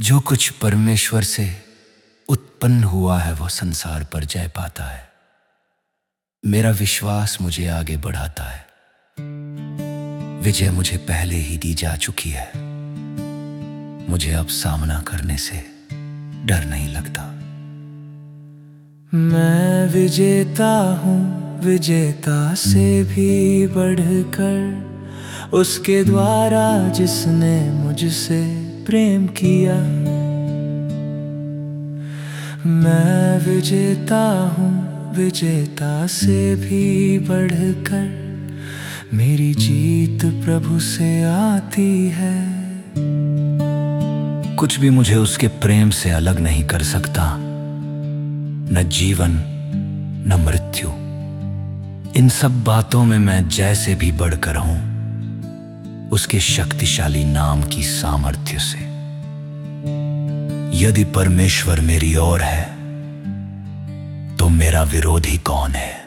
जो कुछ परमेश्वर से उत्पन्न हुआ है, वो संसार पर जय पाता है। मेरा विश्वास मुझे आगे बढ़ाता है। विजय मुझे पहले ही दी जा चुकी है। मुझे अब सामना करने से डर नहीं लगता। मैं विजेता हूँ, विजेता से भी बढ़कर, उसके द्वारा जिसने मुझसे प्रेम किया। मैं विजेता हूँ, विजेता से भी बढ़कर। मेरी जीत प्रभु से आती है। कुछ भी मुझे उसके प्रेम से अलग नहीं कर सकता। न जीवन, न मृत्यु। इन सब बातों में मैं जैसे भी बढ़कर हूँ। उसके शक्तिशाली नाम की सामर्थ्य से। यदि परमेश्वर मेरी ओर है तो मेरा विरोधी कौन है?